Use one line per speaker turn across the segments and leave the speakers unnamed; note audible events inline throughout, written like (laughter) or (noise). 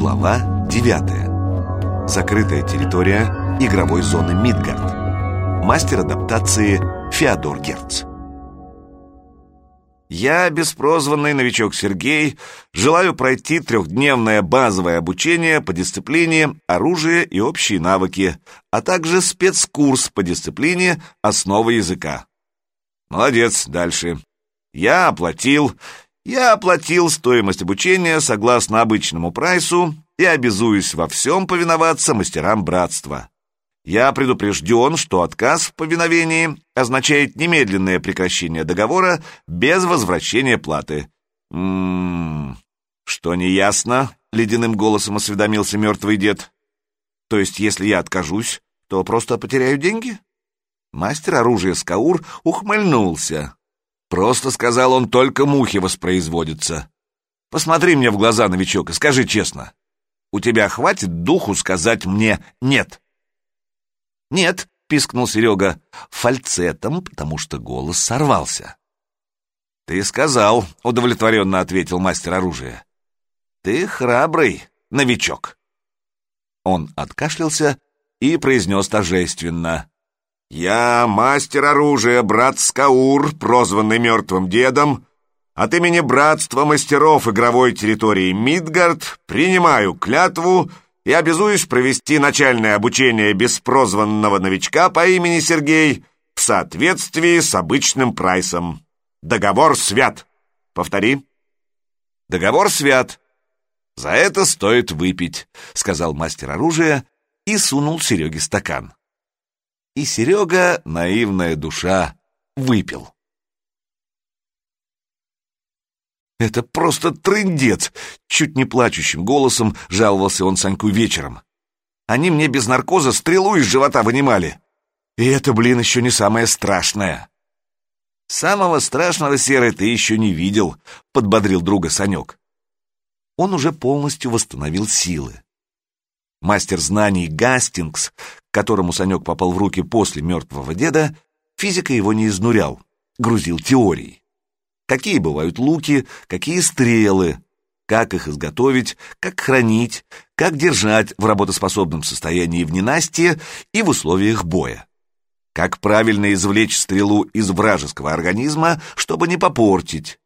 Глава 9. Закрытая территория игровой зоны Мидгард. Мастер адаптации Феодор Герц. Я, беспрозванный новичок Сергей, желаю пройти трехдневное базовое обучение по дисциплине оружие и общие навыки, а также спецкурс по дисциплине основы языка. Молодец, дальше. Я оплатил, я оплатил стоимость обучения согласно обычному прайсу и обязуюсь во всем повиноваться мастерам братства. Я предупрежден, что отказ в повиновении означает немедленное прекращение договора без возвращения платы. Ммм, что неясно, ледяным голосом осведомился мертвый дед. То есть, если я откажусь, то просто потеряю деньги? Мастер оружия Скаур ухмыльнулся. Просто, сказал он, только мухи воспроизводятся. Посмотри мне в глаза, новичок, и скажи честно. У тебя хватит духу сказать мне «нет»? «Нет», — пискнул Серега, фальцетом, потому что голос сорвался. «Ты сказал», — удовлетворенно ответил мастер оружия. «Ты храбрый, новичок». Он откашлялся и произнес торжественно. «Я мастер оружия, брат Скаур, прозванный мертвым дедом, от имени Братства мастеров игровой территории Мидгард принимаю клятву и обязуюсь провести начальное обучение беспрозванного новичка по имени Сергей в соответствии с обычным прайсом. Договор свят. Повтори. Договор свят. За это стоит выпить, сказал мастер оружия и сунул Сереге стакан. И Серега, наивная душа, выпил. «Это просто трындец!» — чуть не плачущим голосом жаловался он Саньку вечером. «Они мне без наркоза стрелу из живота вынимали. И это, блин, еще не самое страшное». «Самого страшного, Серый, ты еще не видел», — подбодрил друга Санек. Он уже полностью восстановил силы. Мастер знаний Гастингс, которому Санек попал в руки после мертвого деда, физика его не изнурял, грузил теорией. Какие бывают луки, какие стрелы, как их изготовить, как хранить, как держать в работоспособном состоянии в ненастье и в условиях боя. Как правильно извлечь стрелу из вражеского организма, чтобы не попортить,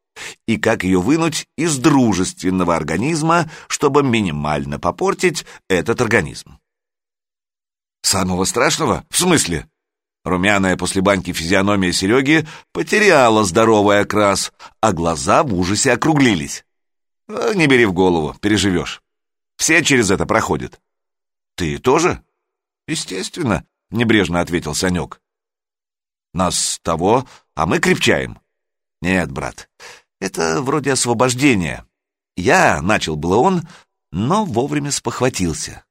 и как ее вынуть из дружественного организма, чтобы минимально попортить этот организм. Самого страшного? В смысле? Румяная после баньки физиономия Сереги потеряла здоровый окрас, а глаза в ужасе округлились. «Э, «Не бери в голову, переживешь. Все через это проходят». «Ты тоже?» «Естественно», — небрежно ответил Санек. «Нас того, а мы крепчаем». «Нет, брат, это вроде освобождения. Я, начал было он, но вовремя спохватился.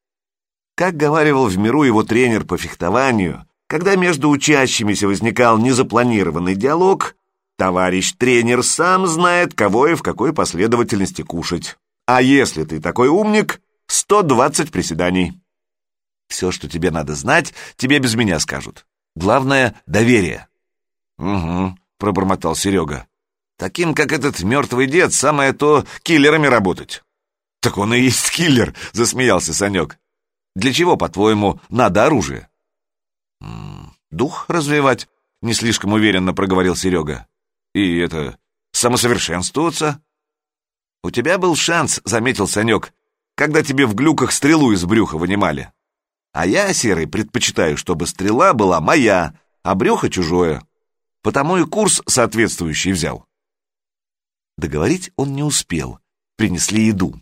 Как говаривал в миру его тренер по фехтованию, когда между учащимися возникал незапланированный диалог, товарищ тренер сам знает, кого и в какой последовательности кушать. А если ты такой умник, 120 приседаний. Все, что тебе надо знать, тебе без меня скажут. Главное — доверие. «Угу», — пробормотал Серега. Таким, как этот мертвый дед, самое то киллерами работать. Так он и есть киллер, засмеялся Санек. Для чего, по-твоему, надо оружие? дух развивать, не слишком уверенно проговорил Серега. И это, самосовершенствоваться? У тебя был шанс, заметил Санек, когда тебе в глюках стрелу из брюха вынимали. А я, Серый, предпочитаю, чтобы стрела была моя, а брюхо чужое. Потому и курс соответствующий взял. Договорить он не успел. Принесли еду.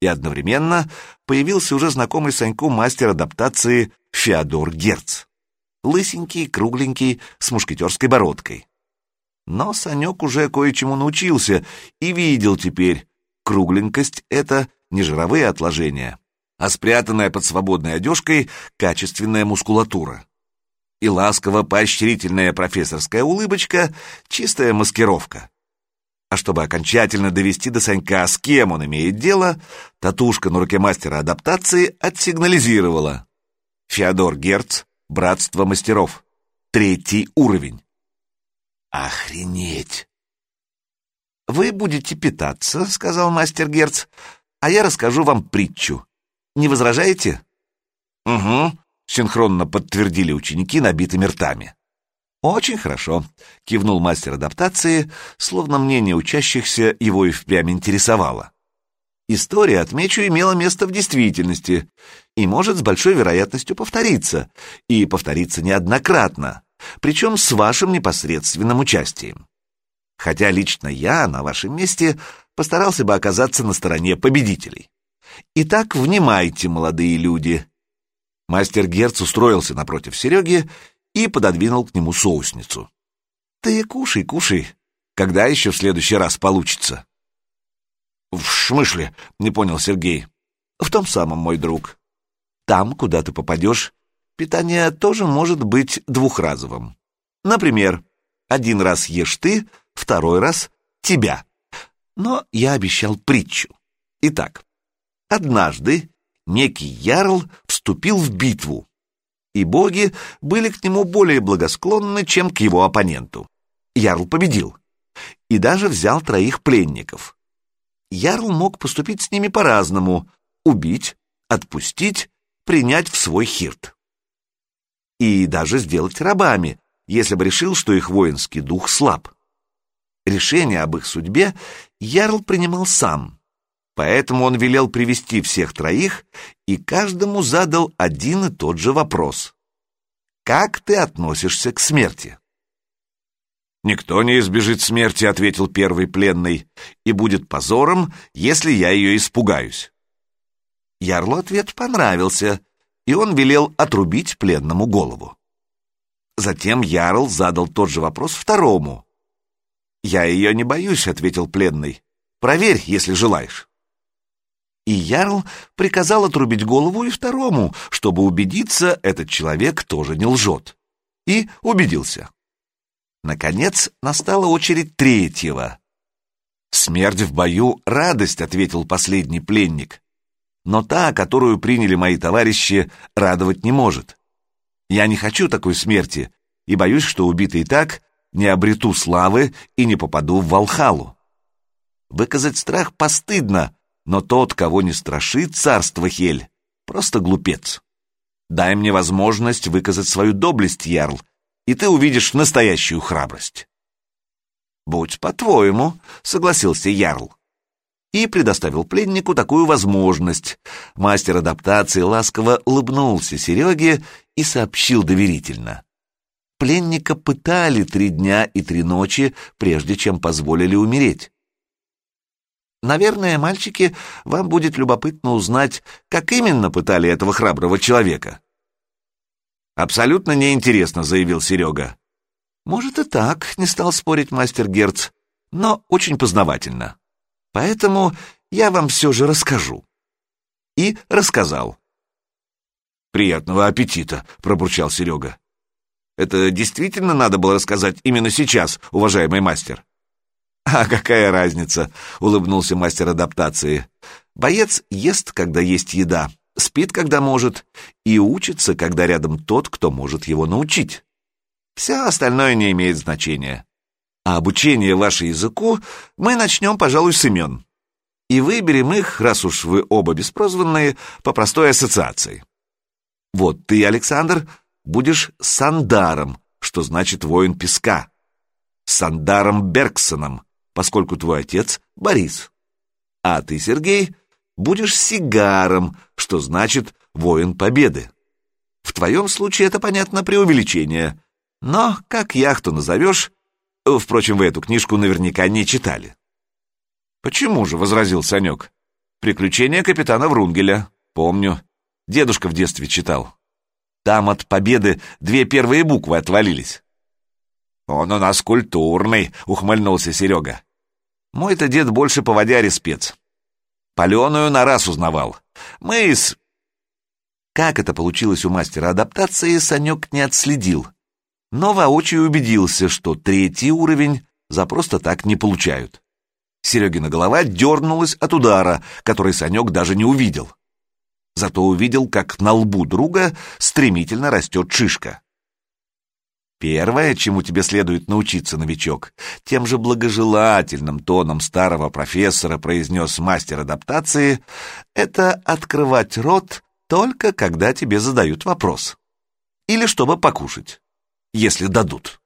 И одновременно появился уже знакомый Саньку мастер адаптации Феодор Герц. Лысенький, кругленький, с мушкетерской бородкой. Но Санек уже кое-чему научился и видел теперь, кругленькость — это не жировые отложения, а спрятанная под свободной одежкой качественная мускулатура. И ласково-поощрительная профессорская улыбочка — чистая маскировка. А чтобы окончательно довести до Санька, с кем он имеет дело, татушка на руке мастера адаптации отсигнализировала. Феодор Герц, Братство мастеров. Третий уровень. Охренеть! «Вы будете питаться», — сказал мастер Герц, а я расскажу вам притчу. Не возражаете?» «Угу», — синхронно подтвердили ученики набитыми ртами. «Очень хорошо», — кивнул мастер адаптации, словно мнение учащихся его и впрямь интересовало. История, отмечу, имела место в действительности и может с большой вероятностью повториться, и повториться неоднократно, причем с вашим непосредственным участием. Хотя лично я на вашем месте постарался бы оказаться на стороне победителей. Итак, внимайте, молодые люди. Мастер Герц устроился напротив Сереги и пододвинул к нему соусницу. Ты кушай, кушай. Когда еще в следующий раз получится? «В шмышле?» — не понял Сергей. «В том самом, мой друг. Там, куда ты попадешь, питание тоже может быть двухразовым. Например, один раз ешь ты, второй раз — тебя. Но я обещал притчу. Итак, однажды некий ярл вступил в битву, и боги были к нему более благосклонны, чем к его оппоненту. Ярл победил и даже взял троих пленников. Ярл мог поступить с ними по-разному — убить, отпустить, принять в свой хирт. И даже сделать рабами, если бы решил, что их воинский дух слаб. Решение об их судьбе Ярл принимал сам, поэтому он велел привести всех троих и каждому задал один и тот же вопрос. «Как ты относишься к смерти?» «Никто не избежит смерти», — ответил первый пленный, «и будет позором, если я ее испугаюсь». Ярлу ответ понравился, и он велел отрубить пленному голову. Затем Ярл задал тот же вопрос второму. «Я ее не боюсь», — ответил пленный. «Проверь, если желаешь». И Ярл приказал отрубить голову и второму, чтобы убедиться, этот человек тоже не лжет. И убедился. Наконец настала очередь третьего. «Смерть в бою — радость», — ответил последний пленник. «Но та, которую приняли мои товарищи, радовать не может. Я не хочу такой смерти и боюсь, что убитый так не обрету славы и не попаду в Валхалу. Выказать страх постыдно, но тот, кого не страшит царство Хель, просто глупец. Дай мне возможность выказать свою доблесть, Ярл, и ты увидишь настоящую храбрость. «Будь по-твоему», — согласился Ярл. И предоставил пленнику такую возможность. Мастер адаптации ласково улыбнулся Сереге и сообщил доверительно. Пленника пытали три дня и три ночи, прежде чем позволили умереть. Наверное, мальчики, вам будет любопытно узнать, как именно пытали этого храброго человека. «Абсолютно неинтересно», — заявил Серега. «Может и так», — не стал спорить мастер Герц, «но очень познавательно. Поэтому я вам все же расскажу». И рассказал. «Приятного аппетита», — пробурчал Серега. «Это действительно надо было рассказать именно сейчас, уважаемый мастер?» (laughs) «А какая разница?» — улыбнулся мастер адаптации. «Боец ест, когда есть еда, спит, когда может, и учится, когда рядом тот, кто может его научить. Все остальное не имеет значения. А обучение вашему языку мы начнем, пожалуй, с имен. И выберем их, раз уж вы оба беспрозванные, по простой ассоциации. Вот ты, Александр, будешь Сандаром, что значит воин песка. Сандаром Бергсоном, поскольку твой отец Борис. А ты, Сергей, будешь сигаром, что значит воин победы. В твоем случае это, понятно, преувеличение. Но как яхту назовешь... Впрочем, вы эту книжку наверняка не читали. «Почему же?» — возразил Санек. «Приключения капитана Врунгеля. Помню. Дедушка в детстве читал. Там от победы две первые буквы отвалились». «Он у нас культурный», — ухмыльнулся Серега. «Мой-то дед больше поводяре спец. Паленую на раз узнавал. Мы из...» Как это получилось у мастера адаптации, Санек не отследил. Но воочию убедился, что третий уровень за просто так не получают. Серегина голова дернулась от удара, который Санек даже не увидел. Зато увидел, как на лбу друга стремительно растет шишка. Первое, чему тебе следует научиться, новичок, тем же благожелательным тоном старого профессора произнес мастер адаптации, это открывать рот только когда тебе задают вопрос. Или чтобы покушать, если дадут.